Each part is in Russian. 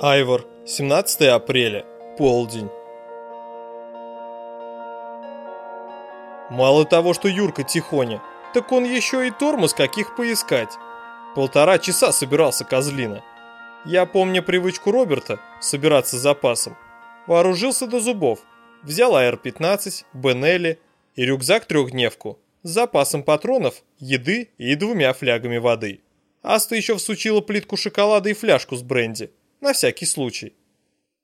Айвор, 17 апреля, полдень. Мало того, что Юрка тихоня, так он еще и тормоз каких поискать. Полтора часа собирался козлина. Я помню привычку Роберта собираться с запасом. Вооружился до зубов. Взял АР-15, Бенелли и рюкзак-трехдневку с запасом патронов, еды и двумя флягами воды. Аста еще всучила плитку шоколада и фляжку с бренди. На всякий случай.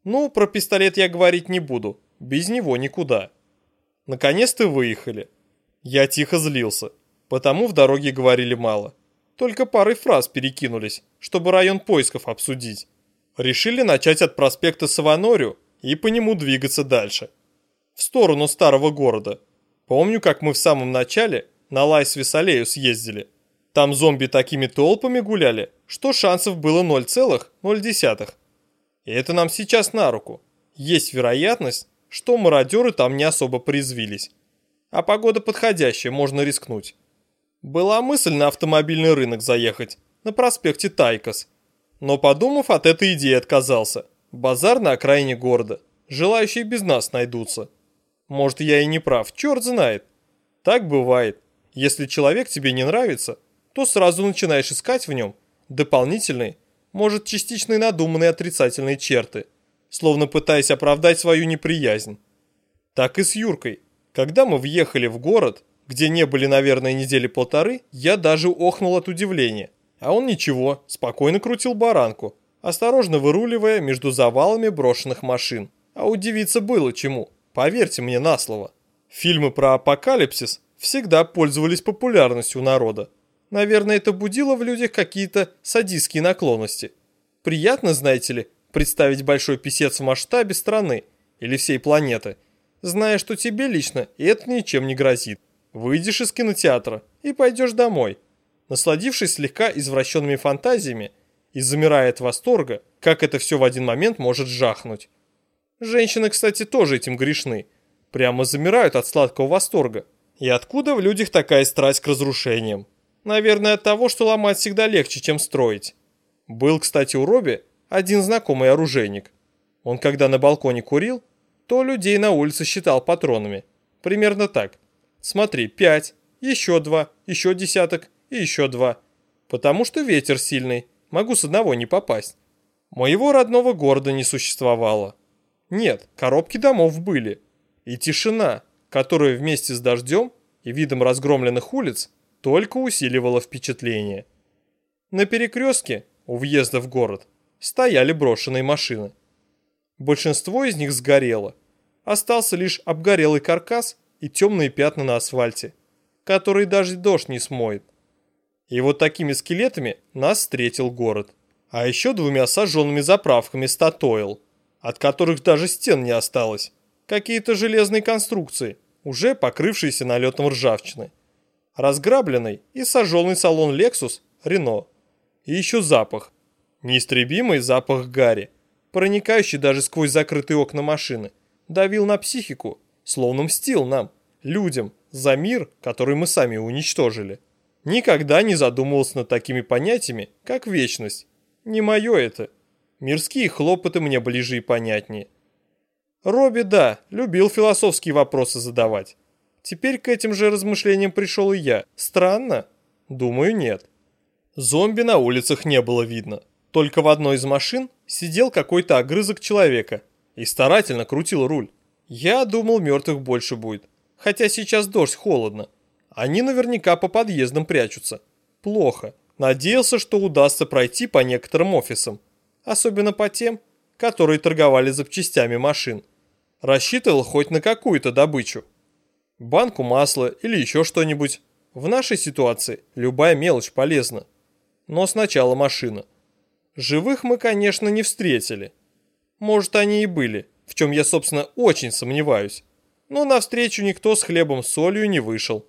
Ну, про пистолет я говорить не буду. Без него никуда. Наконец-то выехали. Я тихо злился, потому в дороге говорили мало. Только парой фраз перекинулись, чтобы район поисков обсудить. Решили начать от проспекта Саванорию и по нему двигаться дальше. В сторону старого города. Помню, как мы в самом начале на Лайс-Висалею съездили. Там зомби такими толпами гуляли, что шансов было 0,0. И это нам сейчас на руку. Есть вероятность, что мародеры там не особо порезвились. А погода подходящая, можно рискнуть. Была мысль на автомобильный рынок заехать, на проспекте Тайкос. Но подумав, от этой идеи отказался. Базар на окраине города. Желающие без нас найдутся. Может, я и не прав, черт знает. Так бывает. Если человек тебе не нравится, то сразу начинаешь искать в нем дополнительные, может частично надуманные отрицательные черты, словно пытаясь оправдать свою неприязнь. Так и с Юркой. Когда мы въехали в город, где не были, наверное, недели полторы, я даже охнул от удивления. А он ничего, спокойно крутил баранку, осторожно выруливая между завалами брошенных машин. А удивиться было чему, поверьте мне на слово. Фильмы про апокалипсис всегда пользовались популярностью у народа. Наверное, это будило в людях какие-то садистские наклонности. Приятно, знаете ли, представить большой писец в масштабе страны или всей планеты, зная, что тебе лично это ничем не грозит. Выйдешь из кинотеатра и пойдешь домой, насладившись слегка извращенными фантазиями и замирая от восторга, как это все в один момент может жахнуть. Женщины, кстати, тоже этим грешны. Прямо замирают от сладкого восторга. И откуда в людях такая страсть к разрушениям? Наверное, от того, что ломать всегда легче, чем строить. Был, кстати, у Робби один знакомый оружейник. Он когда на балконе курил, то людей на улице считал патронами. Примерно так. Смотри, пять, еще два, еще десяток и еще два. Потому что ветер сильный, могу с одного не попасть. Моего родного города не существовало. Нет, коробки домов были. И тишина, которая вместе с дождем и видом разгромленных улиц только усиливало впечатление. На перекрестке, у въезда в город, стояли брошенные машины. Большинство из них сгорело. Остался лишь обгорелый каркас и темные пятна на асфальте, которые даже дождь не смоет. И вот такими скелетами нас встретил город. А еще двумя сожженными заправками статоил, от которых даже стен не осталось. Какие-то железные конструкции, уже покрывшиеся налетом ржавчины разграбленный и сожженный салон Lexus Renault. И еще запах. Неистребимый запах гари, проникающий даже сквозь закрытые окна машины, давил на психику, словно мстил нам, людям, за мир, который мы сами уничтожили. Никогда не задумывался над такими понятиями, как вечность. Не мое это. Мирские хлопоты мне ближе и понятнее. Робби, да, любил философские вопросы задавать. Теперь к этим же размышлениям пришел и я. Странно? Думаю, нет. Зомби на улицах не было видно. Только в одной из машин сидел какой-то огрызок человека и старательно крутил руль. Я думал, мертвых больше будет. Хотя сейчас дождь, холодно. Они наверняка по подъездам прячутся. Плохо. Надеялся, что удастся пройти по некоторым офисам. Особенно по тем, которые торговали запчастями машин. Рассчитывал хоть на какую-то добычу банку масла или еще что-нибудь. В нашей ситуации любая мелочь полезна. Но сначала машина. Живых мы, конечно, не встретили. Может, они и были, в чем я, собственно, очень сомневаюсь. Но навстречу никто с хлебом с солью не вышел.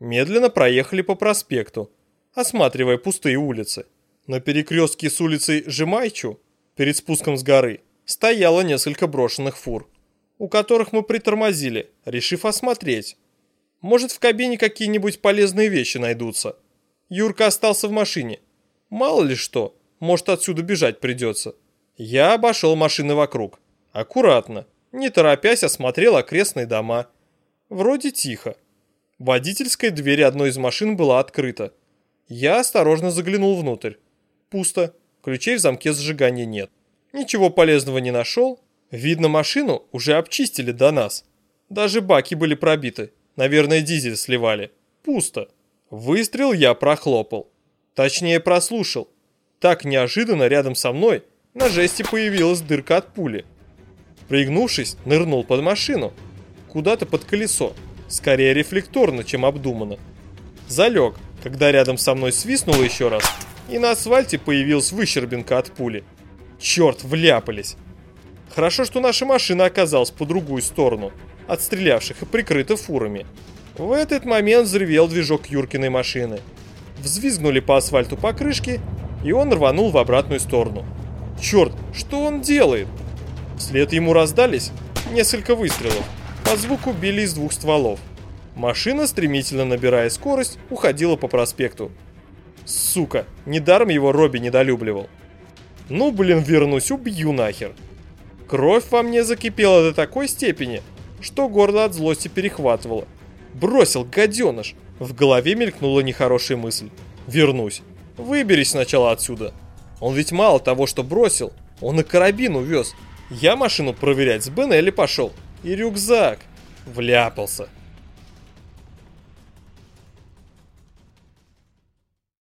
Медленно проехали по проспекту, осматривая пустые улицы. На перекрестке с улицей Жемайчу, перед спуском с горы, стояло несколько брошенных фур у которых мы притормозили, решив осмотреть. Может, в кабине какие-нибудь полезные вещи найдутся. Юрка остался в машине. Мало ли что, может, отсюда бежать придется. Я обошел машины вокруг. Аккуратно, не торопясь, осмотрел окрестные дома. Вроде тихо. Водительская дверь одной из машин была открыта. Я осторожно заглянул внутрь. Пусто. Ключей в замке зажигания нет. Ничего полезного не нашел. Видно, машину уже обчистили до нас. Даже баки были пробиты. Наверное, дизель сливали. Пусто. Выстрел я прохлопал. Точнее, прослушал. Так неожиданно рядом со мной на жесте появилась дырка от пули. Пригнувшись, нырнул под машину. Куда-то под колесо. Скорее рефлекторно, чем обдуманно. Залег, когда рядом со мной свистнуло еще раз, и на асфальте появилась выщербинка от пули. Черт, вляпались. Хорошо, что наша машина оказалась по другую сторону, отстрелявших и прикрыта фурами. В этот момент взревел движок Юркиной машины. Взвизгнули по асфальту покрышки, и он рванул в обратную сторону. Черт, что он делает? Вслед ему раздались несколько выстрелов. По звуку били из двух стволов. Машина, стремительно набирая скорость, уходила по проспекту. Сука, недаром его Робби недолюбливал. Ну, блин, вернусь, убью нахер. Кровь во мне закипела до такой степени, что горло от злости перехватывало. Бросил, гаденыш. В голове мелькнула нехорошая мысль. Вернусь. Выберись сначала отсюда. Он ведь мало того, что бросил, он и карабин увез. Я машину проверять с Бенелли пошел. И рюкзак. Вляпался.